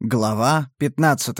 Глава 15.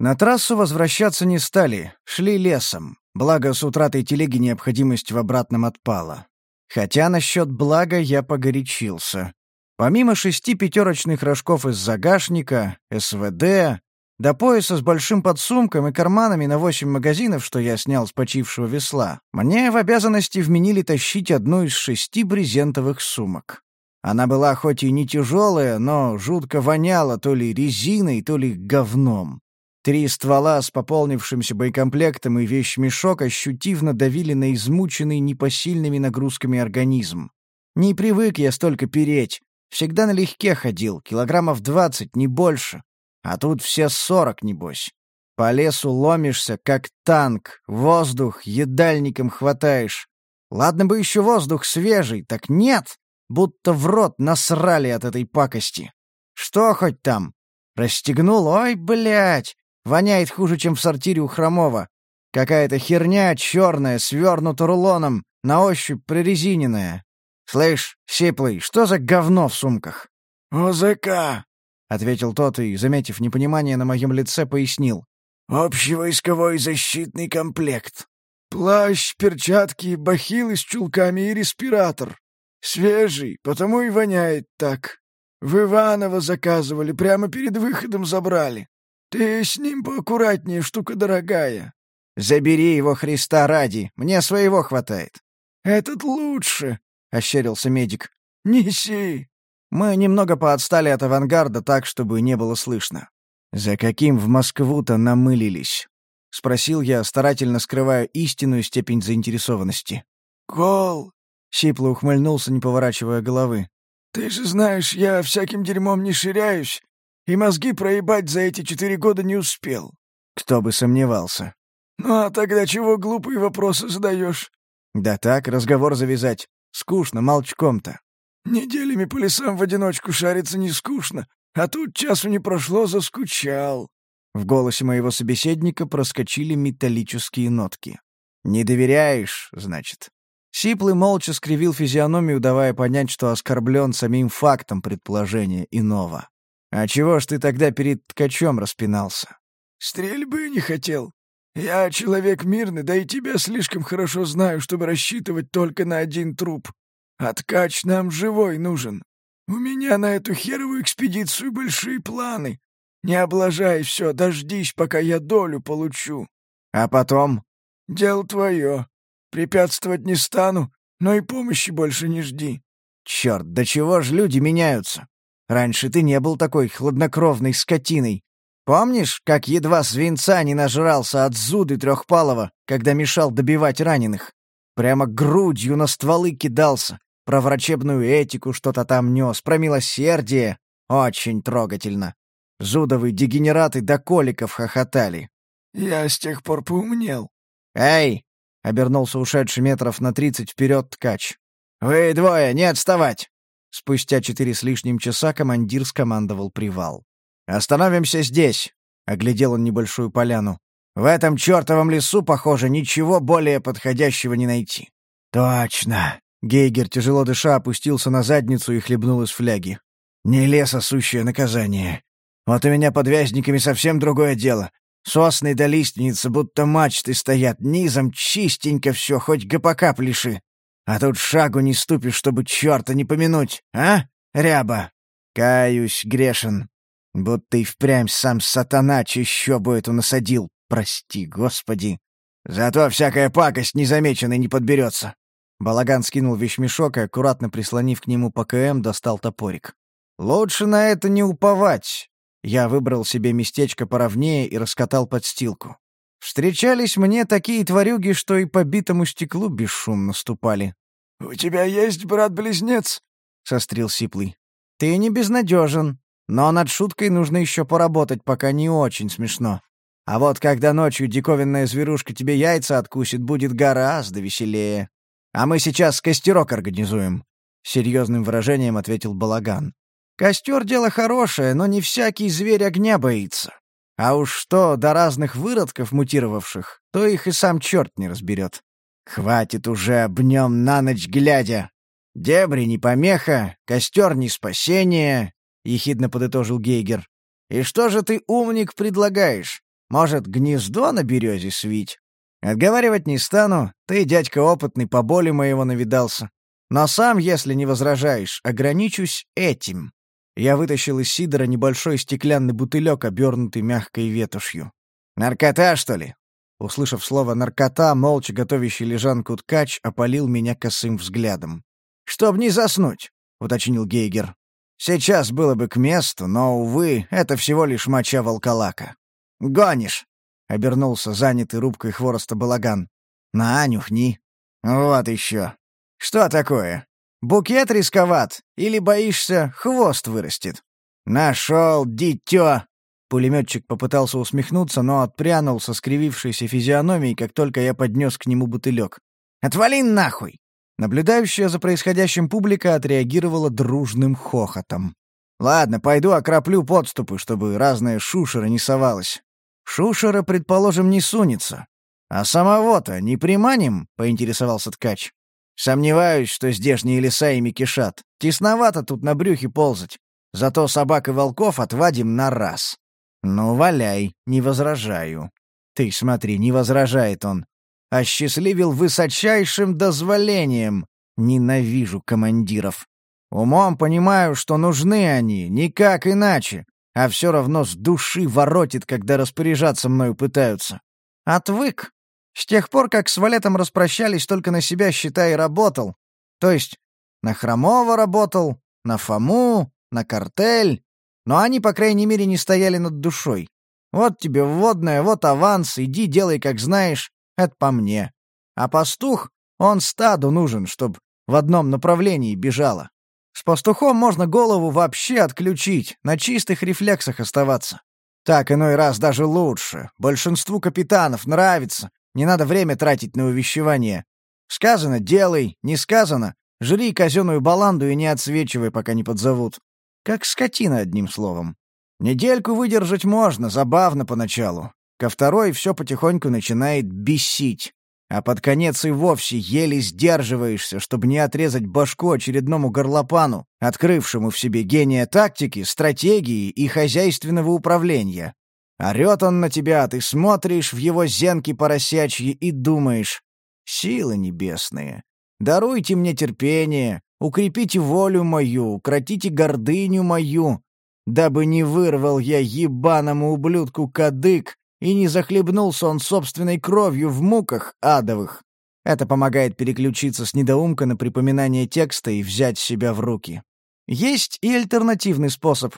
На трассу возвращаться не стали, шли лесом. Благо, с утратой телеги необходимость в обратном отпала. Хотя насчет блага я погорячился. Помимо шести пятерочных рожков из загашника, СВД, до пояса с большим подсумком и карманами на восемь магазинов, что я снял с почившего весла, мне в обязанности вменили тащить одну из шести брезентовых сумок. Она была хоть и не тяжелая, но жутко воняла то ли резиной, то ли говном. Три ствола с пополнившимся боекомплектом и вещмешок ощутивно давили на измученный непосильными нагрузками организм. Не привык я столько переть. Всегда налегке ходил, килограммов двадцать, не больше. А тут все сорок, небось. По лесу ломишься, как танк, воздух едальником хватаешь. Ладно бы еще воздух свежий, так нет будто в рот насрали от этой пакости. Что хоть там? Расстегнул, ой, блядь, воняет хуже, чем в сортире у Хромова. Какая-то херня черная, свернута рулоном, на ощупь прорезиненная. Слышь, Сиплый, что за говно в сумках? «ОЗК», — ответил тот и, заметив непонимание на моем лице, пояснил. «Общевойсковой защитный комплект. Плащ, перчатки, бахилы с чулками и респиратор. Свежий, потому и воняет так. В Иваново заказывали, прямо перед выходом забрали. Ты с ним поаккуратнее, штука дорогая. Забери его Христа ради, мне своего хватает. Этот лучше, — ощерился медик. Неси. Мы немного поотстали от авангарда так, чтобы не было слышно. «За каким в Москву-то намылились?» — спросил я, старательно скрывая истинную степень заинтересованности. «Кол, Сипло ухмыльнулся, не поворачивая головы. «Ты же знаешь, я всяким дерьмом не ширяюсь, и мозги проебать за эти четыре года не успел». «Кто бы сомневался». «Ну а тогда чего глупые вопросы задаешь?» «Да так, разговор завязать. Скучно, молчком-то». «Неделями по лесам в одиночку шариться не скучно, а тут часу не прошло, заскучал». В голосе моего собеседника проскочили металлические нотки. «Не доверяешь, значит?» Сиплый молча скривил физиономию, давая понять, что оскорблен самим фактом предположения иного. «А чего ж ты тогда перед ткачом распинался?» «Стрельбы не хотел. Я человек мирный, да и тебя слишком хорошо знаю, чтобы рассчитывать только на один труп. А ткач нам живой нужен. У меня на эту херовую экспедицию большие планы. Не облажай все, дождись, пока я долю получу». «А потом?» «Дело твое. Препятствовать не стану, но и помощи больше не жди». «Черт, до чего ж люди меняются? Раньше ты не был такой хладнокровной скотиной. Помнишь, как едва свинца не нажрался от зуды трехпалого, когда мешал добивать раненых? Прямо грудью на стволы кидался, про врачебную этику что-то там нес, про милосердие. Очень трогательно. Зудовые дегенераты до коликов хохотали. «Я с тех пор поумнел». «Эй, — обернулся ушедший метров на тридцать вперед ткач. «Вы двое, не отставать!» Спустя четыре с лишним часа командир скомандовал привал. «Остановимся здесь!» — оглядел он небольшую поляну. «В этом чертовом лесу, похоже, ничего более подходящего не найти». «Точно!» — Гейгер, тяжело дыша, опустился на задницу и хлебнул из фляги. «Не лес, а наказание. Вот у меня под вязниками совсем другое дело. Сосны да лиственницы, будто мачты стоят, низом чистенько все, хоть гопака пляши. А тут шагу не ступишь, чтобы черта не помянуть, а, ряба? Каюсь, грешен. Будто и впрямь сам сатана чищобу эту насадил, прости, господи. Зато всякая пакость незамеченной не подберется. Балаган скинул вещмешок и, аккуратно прислонив к нему ПКМ, достал топорик. «Лучше на это не уповать. Я выбрал себе местечко поровнее и раскатал подстилку. Встречались мне такие тварюги, что и по битому стеклу бесшумно ступали. «У тебя есть брат-близнец?» — сострил Сиплый. «Ты не безнадежен, но над шуткой нужно еще поработать, пока не очень смешно. А вот когда ночью диковинная зверушка тебе яйца откусит, будет гораздо веселее. А мы сейчас костерок организуем», — серьезным выражением ответил Балаган. Костер — дело хорошее, но не всякий зверь огня боится. А уж что до разных выродков мутировавших, то их и сам черт не разберет. Хватит уже об нем на ночь глядя. Дебри не помеха, костер не спасение, — ехидно подытожил Гейгер. И что же ты, умник, предлагаешь? Может, гнездо на березе свить? Отговаривать не стану, ты, дядька опытный, по боли моего навидался. Но сам, если не возражаешь, ограничусь этим. Я вытащил из сидора небольшой стеклянный бутылек, обернутый мягкой ветошью. «Наркота, что ли?» Услышав слово «наркота», молча готовящий лежанку ткач опалил меня косым взглядом. «Чтоб не заснуть», — уточнил Гейгер. «Сейчас было бы к месту, но, увы, это всего лишь моча волколака». «Гонишь!» — обернулся занятый рубкой хвороста балаган. «На, нюхни». «Вот еще. Что такое? Букет рисковат? Или боишься, хвост вырастет?» «Нашел, дитё!» Пулеметчик попытался усмехнуться, но отпрянул со скривившейся физиономией, как только я поднес к нему бутылек. «Отвали нахуй!» Наблюдающая за происходящим публика отреагировала дружным хохотом. «Ладно, пойду окроплю подступы, чтобы разная шушера не совалась. Шушера, предположим, не сунется. А самого-то не приманим?» — поинтересовался ткач. «Сомневаюсь, что здешние леса ими кишат. Тесновато тут на брюхе ползать. Зато собак и волков отвадим на раз». «Ну, валяй, не возражаю». «Ты смотри, не возражает он. Осчастливил высочайшим дозволением. Ненавижу командиров. Умом понимаю, что нужны они, никак иначе а все равно с души воротит, когда распоряжаться мною пытаются. Отвык. С тех пор, как с Валетом распрощались, только на себя, считай, работал. То есть на Хромова работал, на Фому, на картель. Но они, по крайней мере, не стояли над душой. Вот тебе вводная, вот аванс, иди делай, как знаешь. Это по мне. А пастух, он стаду нужен, чтоб в одном направлении бежало. С пастухом можно голову вообще отключить, на чистых рефлексах оставаться. Так иной раз даже лучше. Большинству капитанов нравится. Не надо время тратить на увещевание. Сказано — делай, не сказано — жри казенную баланду и не отсвечивай, пока не подзовут. Как скотина, одним словом. Недельку выдержать можно, забавно поначалу. Ко второй все потихоньку начинает бесить. А под конец и вовсе еле сдерживаешься, чтобы не отрезать башку очередному горлопану, открывшему в себе гения тактики, стратегии и хозяйственного управления. Орет он на тебя, ты смотришь в его зенки поросячьи и думаешь, «Силы небесные, даруйте мне терпение, укрепите волю мою, укротите гордыню мою, дабы не вырвал я ебаному ублюдку кадык и не захлебнулся он собственной кровью в муках адовых. Это помогает переключиться с недоумка на припоминание текста и взять себя в руки. Есть и альтернативный способ.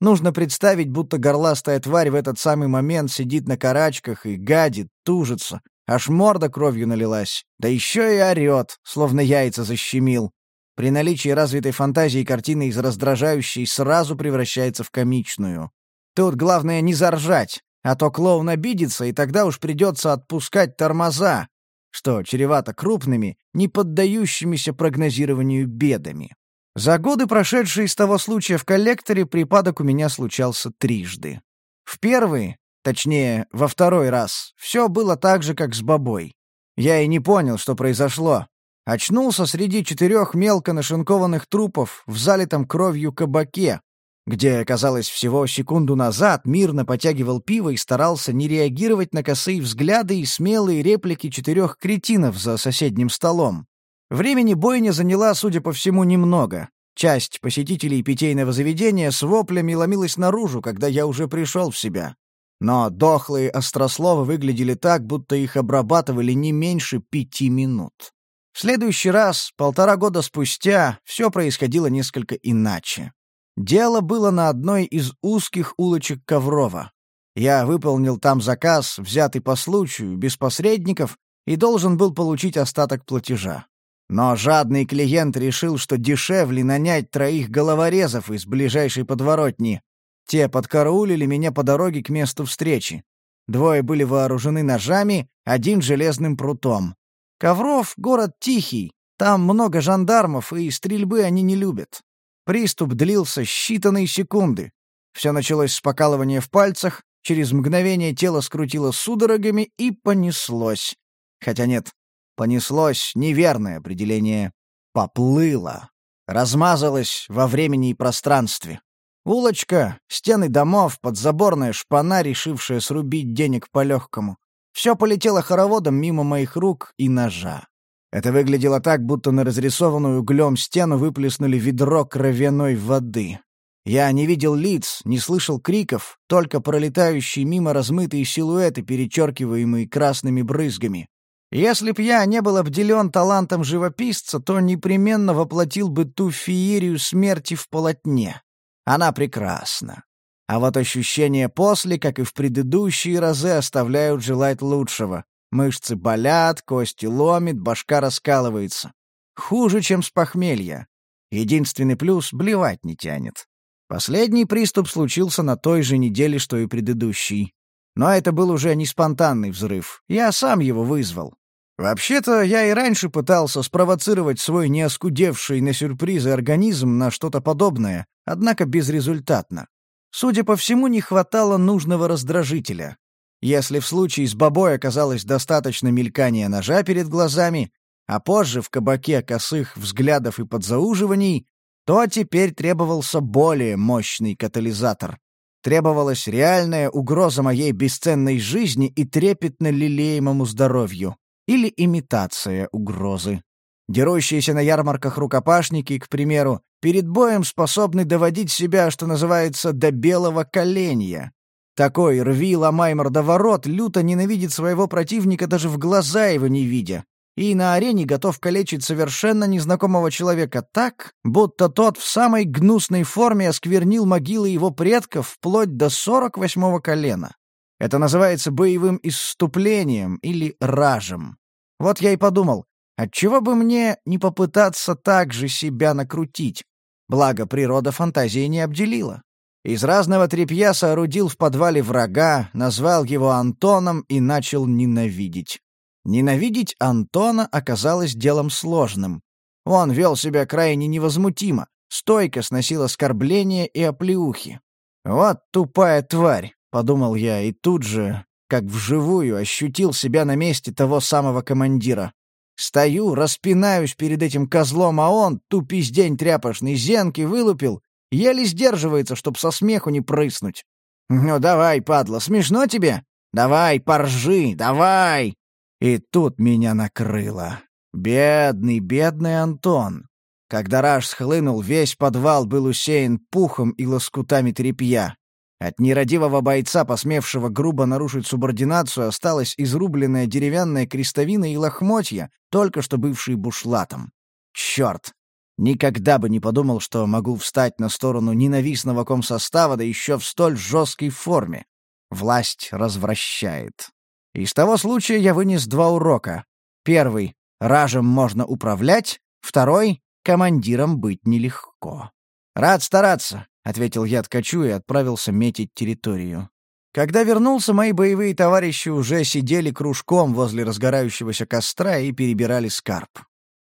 Нужно представить, будто горластая тварь в этот самый момент сидит на карачках и гадит, тужится, аж морда кровью налилась, да еще и орет, словно яйца защемил. При наличии развитой фантазии картина из раздражающей сразу превращается в комичную. Тут главное не заржать, а то клоун обидится, и тогда уж придется отпускать тормоза, что чревато крупными, не поддающимися прогнозированию бедами. За годы, прошедшие с того случая в коллекторе, припадок у меня случался трижды. В первый, точнее, во второй раз, все было так же, как с бобой. Я и не понял, что произошло. Очнулся среди четырех мелко нашинкованных трупов в залитом кровью кабаке, где, казалось, всего секунду назад мирно потягивал пиво и старался не реагировать на косые взгляды и смелые реплики четырех кретинов за соседним столом. Времени бойня заняла, судя по всему, немного. Часть посетителей питейного заведения с воплями ломилась наружу, когда я уже пришел в себя. Но дохлые острословы выглядели так, будто их обрабатывали не меньше пяти минут. В следующий раз, полтора года спустя, все происходило несколько иначе. Дело было на одной из узких улочек Коврова. Я выполнил там заказ, взятый по случаю, без посредников, и должен был получить остаток платежа. Но жадный клиент решил, что дешевле нанять троих головорезов из ближайшей подворотни. Те подкараулили меня по дороге к месту встречи. Двое были вооружены ножами, один — железным прутом. Ковров — город тихий, там много жандармов, и стрельбы они не любят. Приступ длился считанные секунды. Все началось с покалывания в пальцах, через мгновение тело скрутило судорогами и понеслось. Хотя нет, понеслось неверное определение. Поплыло. Размазалось во времени и пространстве. Улочка, стены домов, подзаборная шпана, решившая срубить денег по-легкому. Все полетело хороводом мимо моих рук и ножа. Это выглядело так, будто на разрисованную углем стену выплеснули ведро кровяной воды. Я не видел лиц, не слышал криков, только пролетающие мимо размытые силуэты, перечеркиваемые красными брызгами. Если б я не был обделен талантом живописца, то непременно воплотил бы ту феерию смерти в полотне. Она прекрасна. А вот ощущения после, как и в предыдущие разы, оставляют желать лучшего. Мышцы болят, кости ломит, башка раскалывается. Хуже, чем с похмелья. Единственный плюс — блевать не тянет. Последний приступ случился на той же неделе, что и предыдущий. Но это был уже не спонтанный взрыв. Я сам его вызвал. Вообще-то, я и раньше пытался спровоцировать свой неоскудевший на сюрпризы организм на что-то подобное, однако безрезультатно. Судя по всему, не хватало нужного раздражителя. Если в случае с бобой оказалось достаточно мелькания ножа перед глазами, а позже в кабаке косых взглядов и подзауживаний, то теперь требовался более мощный катализатор. Требовалась реальная угроза моей бесценной жизни и трепетно лелеемому здоровью. Или имитация угрозы. Дерущиеся на ярмарках рукопашники, к примеру, перед боем способны доводить себя, что называется, до белого коленя. Такой рви, ломай мордоворот люто ненавидит своего противника даже в глаза его не видя. И на арене готов калечить совершенно незнакомого человека так, будто тот в самой гнусной форме осквернил могилы его предков вплоть до сорок восьмого колена. Это называется боевым исступлением или ражем. Вот я и подумал, отчего бы мне не попытаться так же себя накрутить? Благо, природа фантазии не обделила. Из разного тряпья соорудил в подвале врага, назвал его Антоном и начал ненавидеть. Ненавидеть Антона оказалось делом сложным. Он вел себя крайне невозмутимо, стойко сносил оскорбления и оплеухи. «Вот тупая тварь», — подумал я, и тут же, как вживую, ощутил себя на месте того самого командира. Стою, распинаюсь перед этим козлом, а он, тупиздень тряпошный, зенки вылупил Еле сдерживается, чтоб со смеху не прыснуть. «Ну давай, падла, смешно тебе? Давай, поржи, давай!» И тут меня накрыло. Бедный, бедный Антон. Когда раж схлынул, весь подвал был усеян пухом и лоскутами тряпья. От нерадивого бойца, посмевшего грубо нарушить субординацию, осталась изрубленная деревянная крестовина и лохмотья, только что бывшие бушлатом. Черт! Никогда бы не подумал, что могу встать на сторону ненавистного комсостава, да еще в столь жесткой форме. Власть развращает. Из того случая я вынес два урока. Первый — ражем можно управлять, второй — командиром быть нелегко. «Рад стараться», — ответил я ткачу и отправился метить территорию. Когда вернулся, мои боевые товарищи уже сидели кружком возле разгорающегося костра и перебирали скарб.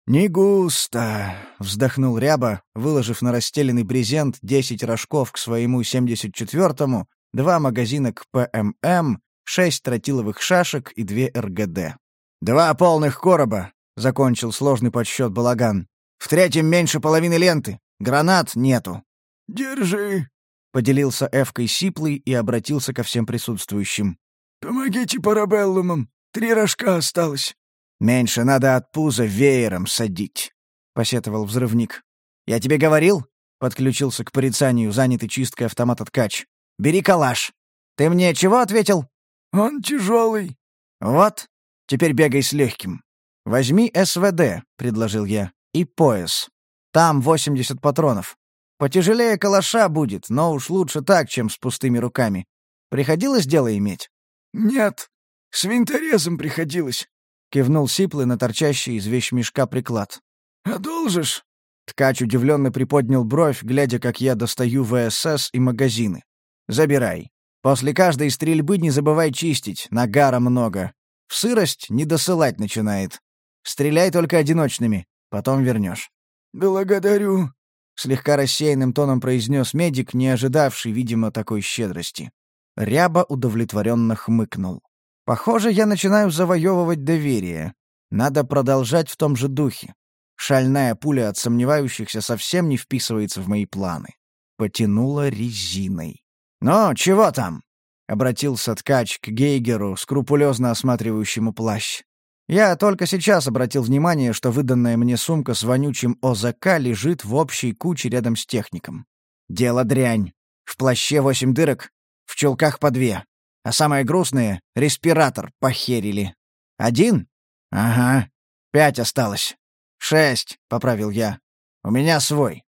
«Не густо», — вздохнул Ряба, выложив на расстеленный брезент десять рожков к своему 74-му, два магазина к ПММ, шесть тротиловых шашек и две РГД. «Два полных короба», — закончил сложный подсчет балаган. «В третьем меньше половины ленты. Гранат нету». «Держи», — поделился Эвкой Сиплый и обратился ко всем присутствующим. «Помогите парабеллумам. Три рожка осталось». «Меньше надо от пуза веером садить», — посетовал взрывник. «Я тебе говорил?» — подключился к порицанию, занятый чисткой автомата ткач. «Бери калаш. Ты мне чего ответил?» «Он тяжелый». «Вот. Теперь бегай с легким. Возьми СВД», — предложил я, — «и пояс. Там 80 патронов. Потяжелее калаша будет, но уж лучше так, чем с пустыми руками. Приходилось дело иметь?» «Нет. С винторезом приходилось. Кивнул Сиплый на торчащий из вещмешка приклад. «Одолжишь?» Ткач удивленно приподнял бровь, глядя, как я достаю ВСС и магазины. «Забирай. После каждой стрельбы не забывай чистить, нагара много. В сырость не досылать начинает. Стреляй только одиночными, потом вернешь». «Благодарю», — слегка рассеянным тоном произнес медик, не ожидавший, видимо, такой щедрости. Ряба удовлетворенно хмыкнул. Похоже, я начинаю завоевывать доверие. Надо продолжать в том же духе. Шальная пуля от сомневающихся совсем не вписывается в мои планы. потянуло резиной. «Ну, чего там?» — обратился ткач к Гейгеру, скрупулезно осматривающему плащ. Я только сейчас обратил внимание, что выданная мне сумка с вонючим ОЗК лежит в общей куче рядом с техником. Дело дрянь. В плаще восемь дырок, в чулках по две. А самое грустное — респиратор похерили. Один? Ага. Пять осталось. Шесть, — поправил я. У меня свой.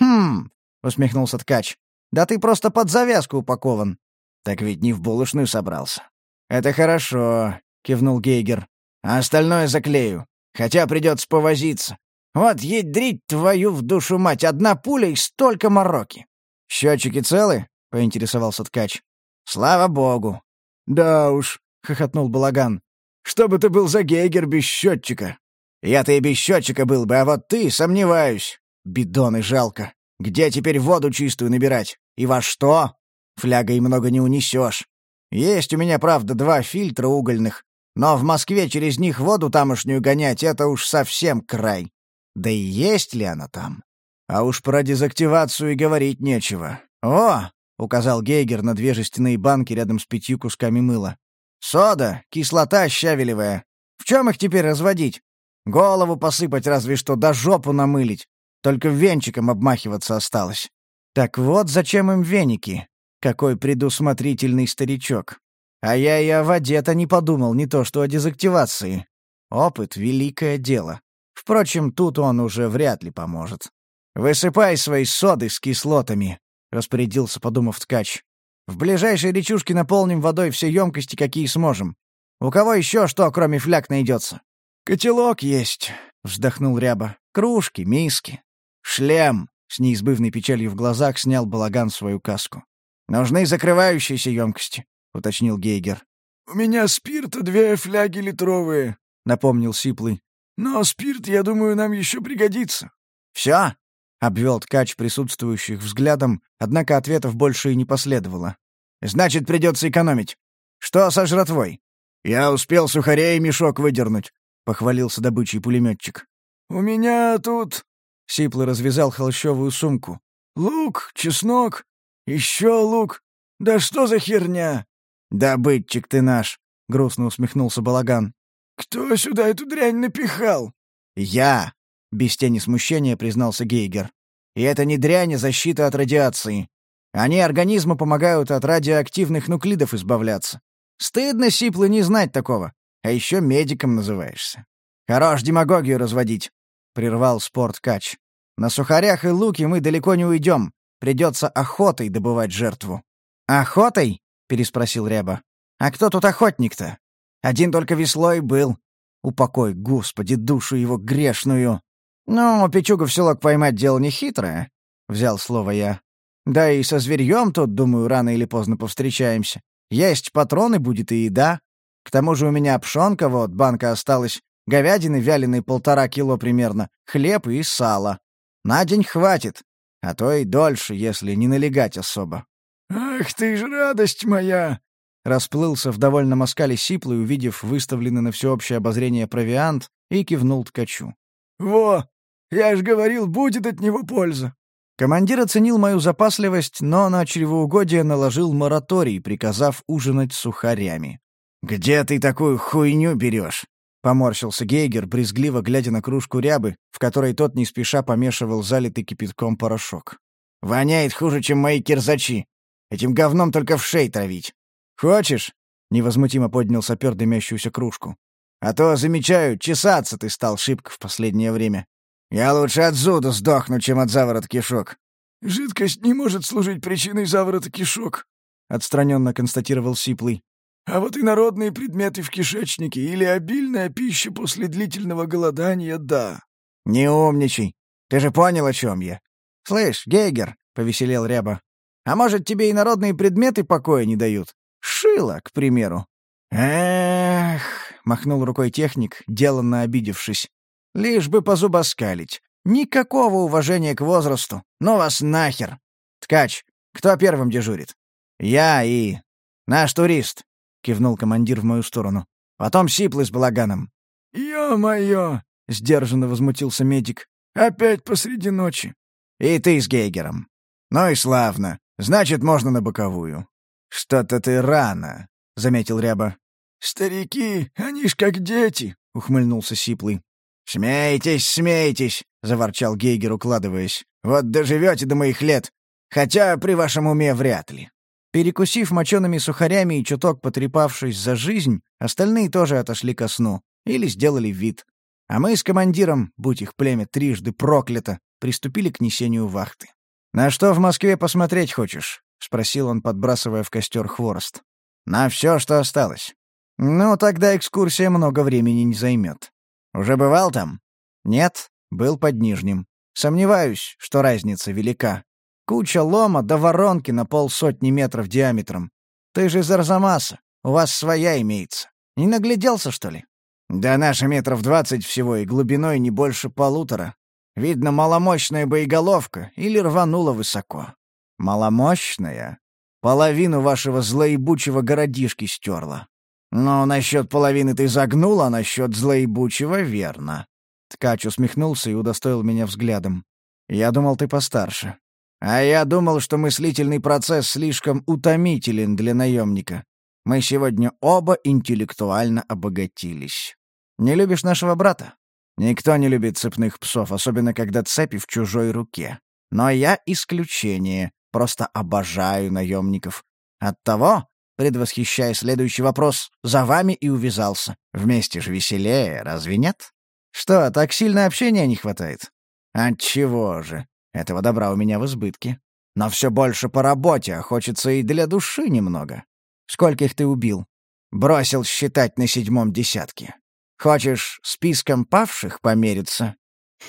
Хм, — усмехнулся ткач. Да ты просто под завязку упакован. Так ведь не в булочную собрался. Это хорошо, — кивнул Гейгер. А остальное заклею. Хотя придется повозиться. Вот ядрить твою в душу мать, одна пуля и столько мороки. Счетчики целы? — поинтересовался ткач. «Слава богу!» «Да уж», — хохотнул Балаган. «Что бы ты был за гейгер без счетчика?» «Я-то и без счетчика был бы, а вот ты, сомневаюсь. Бидоны жалко. Где теперь воду чистую набирать? И во что? Флягой много не унесешь. Есть у меня, правда, два фильтра угольных, но в Москве через них воду тамошнюю гонять — это уж совсем край. Да и есть ли она там? А уж про дезактивацию и говорить нечего. О, — указал Гейгер на две жестяные банки рядом с пятью кусками мыла. «Сода, кислота щавелевая. В чем их теперь разводить? Голову посыпать разве что, да жопу намылить. Только венчиком обмахиваться осталось. Так вот, зачем им веники? Какой предусмотрительный старичок. А я и о воде-то не подумал, не то что о дезактивации. Опыт — великое дело. Впрочем, тут он уже вряд ли поможет. Высыпай свои соды с кислотами. — распорядился, подумав ткач. «В ближайшей речушке наполним водой все емкости, какие сможем. У кого еще что, кроме фляг, найдется?» «Котелок есть», — вздохнул Ряба. «Кружки, миски. Шлем!» — с неизбывной печалью в глазах снял балаган свою каску. «Нужны закрывающиеся емкости», — уточнил Гейгер. «У меня спирта две фляги литровые», — напомнил Сиплый. «Но спирт, я думаю, нам еще пригодится». «Все?» — обвел ткач присутствующих взглядом, однако ответов больше и не последовало. «Значит, придется экономить. Что со жратвой?» «Я успел сухарей и мешок выдернуть», — похвалился добычий пулеметчик. «У меня тут...» — Сиплый развязал холщовую сумку. «Лук, чеснок, еще лук. Да что за херня?» «Добытчик ты наш», — грустно усмехнулся Балаган. «Кто сюда эту дрянь напихал?» «Я», — без тени смущения признался Гейгер. «И это не дрянь, а защита от радиации. Они организму помогают от радиоактивных нуклидов избавляться. Стыдно, Сиплы, не знать такого. А еще медиком называешься. Хорош демагогию разводить», — прервал спорт Кач. «На сухарях и луке мы далеко не уйдем. Придется охотой добывать жертву». «Охотой?» — переспросил Ряба. «А кто тут охотник-то? Один только веслой был. Упокой, Господи, душу его грешную!» «Ну, печугу в селок поймать дело нехитрое», — взял слово я. «Да и со зверьем тут, думаю, рано или поздно повстречаемся. Есть патроны, будет и еда. К тому же у меня пшонка вот, банка осталась, говядины вяленой полтора кило примерно, хлеб и сало. На день хватит, а то и дольше, если не налегать особо». «Ах ты ж радость моя!» Расплылся в довольном оскале сиплый, увидев выставленный на всеобщее обозрение провиант, и кивнул ткачу. «Во, я ж говорил, будет от него польза». Командир оценил мою запасливость, но на чревоугодие наложил мораторий, приказав ужинать сухарями. «Где ты такую хуйню берешь?» — поморщился Гейгер, брезгливо глядя на кружку рябы, в которой тот не спеша помешивал залитый кипятком порошок. «Воняет хуже, чем мои кирзачи. Этим говном только в шей травить. Хочешь?» — невозмутимо поднял сапер дымящуюся кружку. «А то, замечаю, чесаться ты стал шибко в последнее время. Я лучше от зуда сдохну, чем от заворота кишок». «Жидкость не может служить причиной заворота кишок», — отстраненно констатировал Сиплый. «А вот инородные предметы в кишечнике или обильная пища после длительного голодания — да». «Не умничай. Ты же понял, о чем я». «Слышь, Гейгер», — повеселел Ряба, — «а может, тебе инородные предметы покоя не дают? Шило, к примеру». «Эх», — махнул рукой техник, деланно обидевшись. Лишь бы позубоскалить. Никакого уважения к возрасту. Ну вас нахер. Ткач, кто первым дежурит? Я и... Наш турист, кивнул командир в мою сторону. Потом Сиплый с балаганом. «Ё-моё!» — сдержанно возмутился медик. «Опять посреди ночи». «И ты с Гейгером». «Ну и славно. Значит, можно на боковую». «Что-то ты рано», — заметил Ряба. «Старики, они ж как дети», — ухмыльнулся Сиплый. «Смейтесь, смейтесь», — заворчал Гейгер, укладываясь. «Вот доживете до моих лет. Хотя при вашем уме вряд ли». Перекусив мочеными сухарями и чуток потрепавшись за жизнь, остальные тоже отошли ко сну или сделали вид. А мы с командиром, будь их племя трижды проклято, приступили к несению вахты. «На что в Москве посмотреть хочешь?» — спросил он, подбрасывая в костер хворост. «На все, что осталось». «Ну, тогда экскурсия много времени не займет. Уже бывал там?» «Нет, был под Нижним. Сомневаюсь, что разница велика. Куча лома до воронки на полсотни метров диаметром. Ты же из Арзамаса, у вас своя имеется. Не нагляделся, что ли?» «Да наша метров двадцать всего и глубиной не больше полутора. Видно, маломощная боеголовка или рванула высоко. Маломощная? Половину вашего злоебучего городишки стерла. Но насчет половины ты загнула, а насчет злоебучего — верно. Ткач усмехнулся и удостоил меня взглядом. Я думал, ты постарше. А я думал, что мыслительный процесс слишком утомителен для наемника. Мы сегодня оба интеллектуально обогатились. Не любишь нашего брата? Никто не любит цепных псов, особенно когда цепи в чужой руке. Но я исключение, просто обожаю наемников. Оттого, предвосхищая следующий вопрос, за вами и увязался. Вместе же веселее, разве нет? Что, так сильно общения не хватает? Отчего же? Этого добра у меня в избытке. Но все больше по работе, а хочется и для души немного. Скольких ты убил? Бросил считать на седьмом десятке. Хочешь списком павших помериться?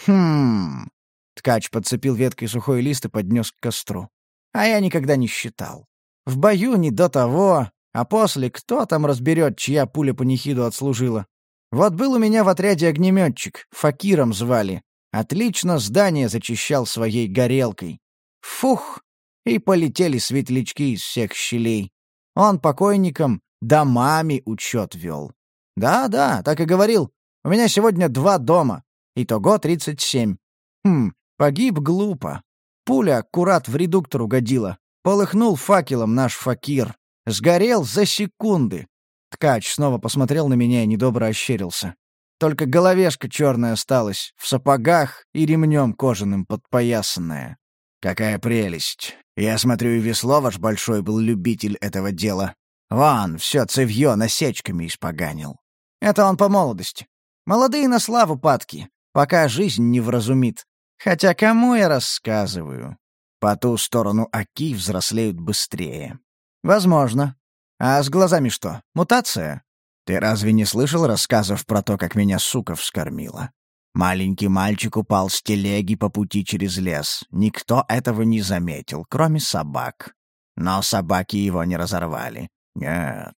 Хм. Ткач подцепил веткой сухой лист и поднес к костру. А я никогда не считал. В бою не до того, а после кто там разберет, чья пуля по нехиду отслужила. Вот был у меня в отряде огнеметчик, Факиром звали. Отлично здание зачищал своей горелкой. Фух! И полетели светлячки из всех щелей. Он покойникам домами учет вел. «Да-да, так и говорил. У меня сегодня два дома. Итого тридцать семь. Хм, погиб глупо. Пуля аккурат в редуктор угодила. Полыхнул факелом наш факир. Сгорел за секунды. Ткач снова посмотрел на меня и недобро ощерился. Только головешка черная осталась, в сапогах и ремнем кожаным подпоясанная. Какая прелесть. Я смотрю, и весло ваш большой был любитель этого дела. Вон, все цевье насечками испоганил. Это он по молодости. Молодые на славу падки, пока жизнь не вразумит. Хотя кому я рассказываю? По ту сторону оки взрослеют быстрее. Возможно. А с глазами что, мутация? Ты разве не слышал рассказов про то, как меня сука вскормила? Маленький мальчик упал с телеги по пути через лес. Никто этого не заметил, кроме собак. Но собаки его не разорвали. Нет,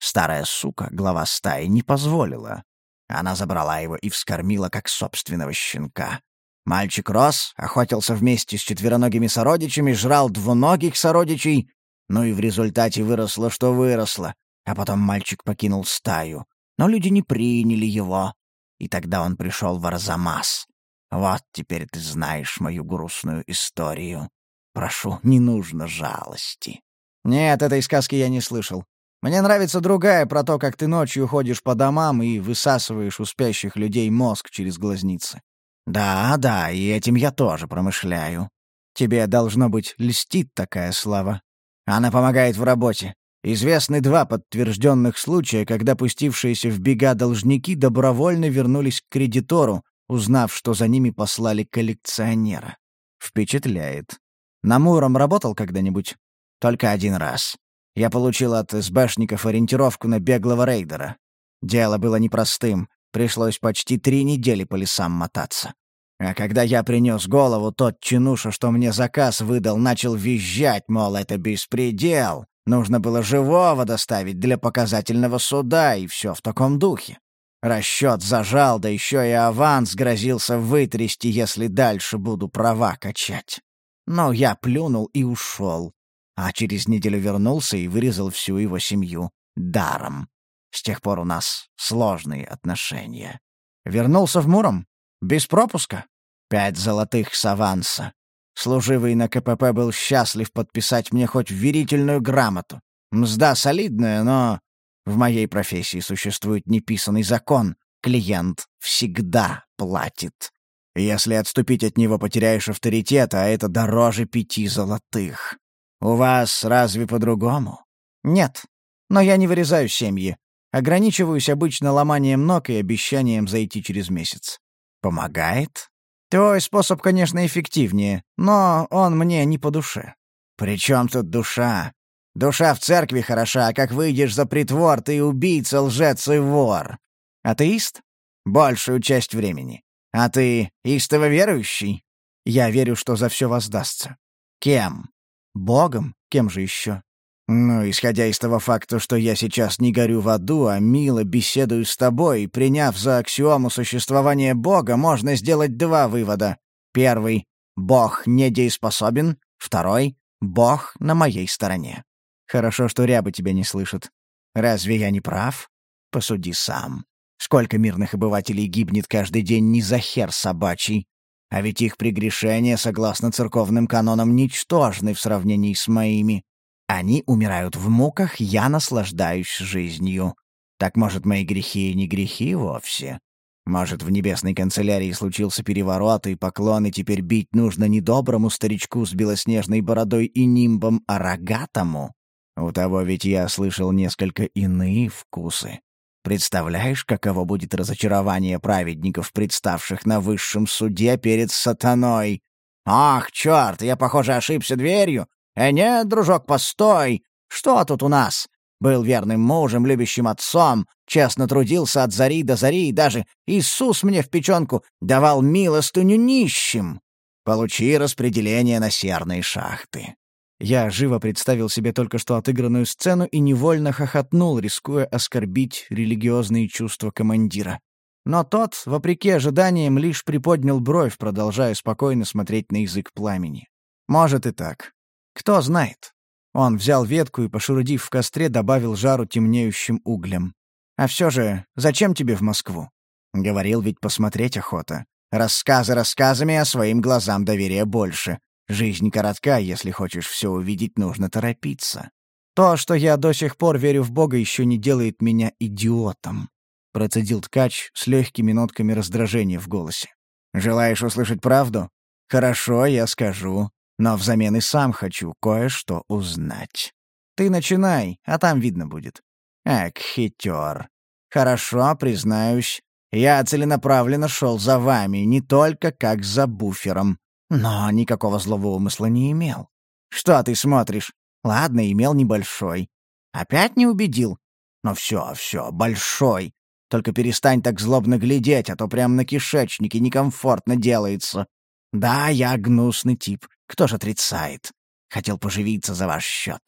Старая сука, глава стаи, не позволила. Она забрала его и вскормила как собственного щенка. Мальчик рос, охотился вместе с четвероногими сородичами, жрал двуногих сородичей, ну и в результате выросло, что выросло. А потом мальчик покинул стаю. Но люди не приняли его. И тогда он пришел в Арзамас. Вот теперь ты знаешь мою грустную историю. Прошу, не нужно жалости. Нет, этой сказки я не слышал. Мне нравится другая про то, как ты ночью ходишь по домам и высасываешь у спящих людей мозг через глазницы. Да, да, и этим я тоже промышляю. Тебе, должно быть, льстит такая слава. Она помогает в работе. Известны два подтвержденных случая, когда пустившиеся в бега должники добровольно вернулись к кредитору, узнав, что за ними послали коллекционера. Впечатляет. На Муром работал когда-нибудь? Только один раз. Я получил от СБшников ориентировку на беглого рейдера. Дело было непростым, пришлось почти три недели по лесам мотаться. А когда я принес голову, тот чинуша, что мне заказ выдал, начал визжать, мол, это беспредел. Нужно было живого доставить для показательного суда, и все в таком духе. Расчет зажал, да еще и аванс грозился вытрясти, если дальше буду права качать. Но я плюнул и ушел, а через неделю вернулся и вырезал всю его семью даром. С тех пор у нас сложные отношения. Вернулся в Муром? Без пропуска? Пять золотых с аванса. Служивый на КПП был счастлив подписать мне хоть верительную грамоту. Мзда солидная, но в моей профессии существует неписанный закон. Клиент всегда платит. Если отступить от него, потеряешь авторитет, а это дороже пяти золотых. У вас разве по-другому? Нет. Но я не вырезаю семьи. Ограничиваюсь обычно ломанием ног и обещанием зайти через месяц. Помогает? Твой способ, конечно, эффективнее, но он мне не по душе. При чем тут душа? Душа в церкви хороша, а как выйдешь за притвор, ты убийца, лжец и вор. Атеист? Большую часть времени. А ты истово верующий? Я верю, что за все воздастся. Кем? Богом? Кем же еще? Ну, исходя из того факта, что я сейчас не горю в аду, а мило беседую с тобой, приняв за аксиому существования Бога, можно сделать два вывода. Первый — Бог недееспособен. Второй — Бог на моей стороне. Хорошо, что рябы тебя не слышат. Разве я не прав? Посуди сам. Сколько мирных обывателей гибнет каждый день не за хер собачий. А ведь их прегрешения, согласно церковным канонам, ничтожны в сравнении с моими. Они умирают в муках, я наслаждаюсь жизнью. Так, может, мои грехи и не грехи вовсе? Может, в небесной канцелярии случился переворот, и поклоны теперь бить нужно не доброму старичку с белоснежной бородой и нимбом, а рогатому? У того ведь я слышал несколько иные вкусы. Представляешь, каково будет разочарование праведников, представших на высшем суде перед сатаной? Ах, черт, я, похоже, ошибся дверью. Э, нет, дружок, постой. Что тут у нас? Был верным мужем, любящим отцом, честно трудился от зари до зари, и даже Иисус мне в печенку давал милостыню нищим. Получи распределение на серные шахты. Я живо представил себе только что отыгранную сцену и невольно хохотнул, рискуя оскорбить религиозные чувства командира. Но тот, вопреки ожиданиям, лишь приподнял бровь, продолжая спокойно смотреть на язык пламени. Может и так. Кто знает. Он взял ветку и, пошурудив в костре, добавил жару темнеющим углем. «А все же, зачем тебе в Москву?» Говорил ведь посмотреть охота. Рассказы рассказами, а своим глазам доверия больше. Жизнь коротка, если хочешь все увидеть, нужно торопиться. То, что я до сих пор верю в Бога, еще не делает меня идиотом», — процедил ткач с легкими нотками раздражения в голосе. «Желаешь услышать правду? Хорошо, я скажу, но взамен и сам хочу кое-что узнать. Ты начинай, а там видно будет». «Эк, хитер. Хорошо, признаюсь, я целенаправленно шел за вами, не только как за буфером. Но никакого злого умысла не имел. Что ты смотришь? Ладно, имел небольшой. Опять не убедил? Но все, все, большой. Только перестань так злобно глядеть, а то прям на кишечнике некомфортно делается. Да, я гнусный тип. Кто ж отрицает? Хотел поживиться за ваш счет.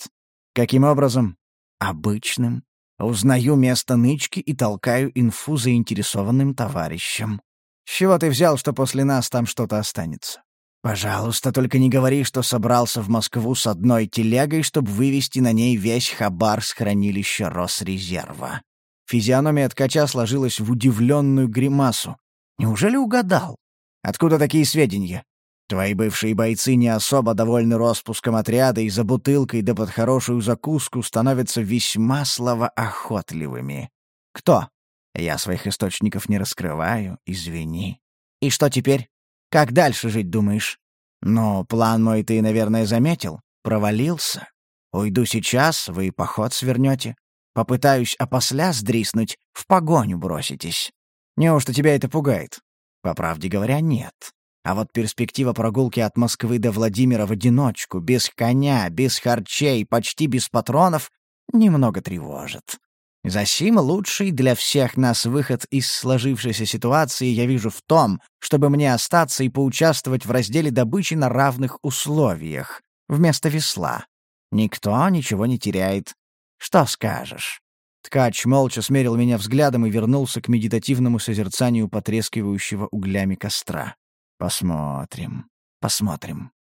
Каким образом? Обычным. Узнаю место нычки и толкаю инфу заинтересованным товарищам. С чего ты взял, что после нас там что-то останется? «Пожалуйста, только не говори, что собрался в Москву с одной телегой, чтобы вывести на ней весь хабар с хранилища Росрезерва». Физиономия ткача сложилась в удивленную гримасу. «Неужели угадал? Откуда такие сведения? Твои бывшие бойцы не особо довольны распуском отряда и за бутылкой да под хорошую закуску становятся весьма словоохотливыми. Кто? Я своих источников не раскрываю, извини. И что теперь? Как дальше жить думаешь? Ну, план мой ты, наверное, заметил. Провалился. Уйду сейчас, вы поход свернете. Попытаюсь опосля сдриснуть, в погоню броситесь. Неужто тебя это пугает? По правде говоря, нет. А вот перспектива прогулки от Москвы до Владимира в одиночку, без коня, без харчей, почти без патронов, немного тревожит. Засим лучший для всех нас выход из сложившейся ситуации я вижу в том, чтобы мне остаться и поучаствовать в разделе добычи на равных условиях, вместо весла. Никто ничего не теряет. Что скажешь?» Ткач молча смерил меня взглядом и вернулся к медитативному созерцанию потрескивающего углями костра. «Посмотрим, посмотрим».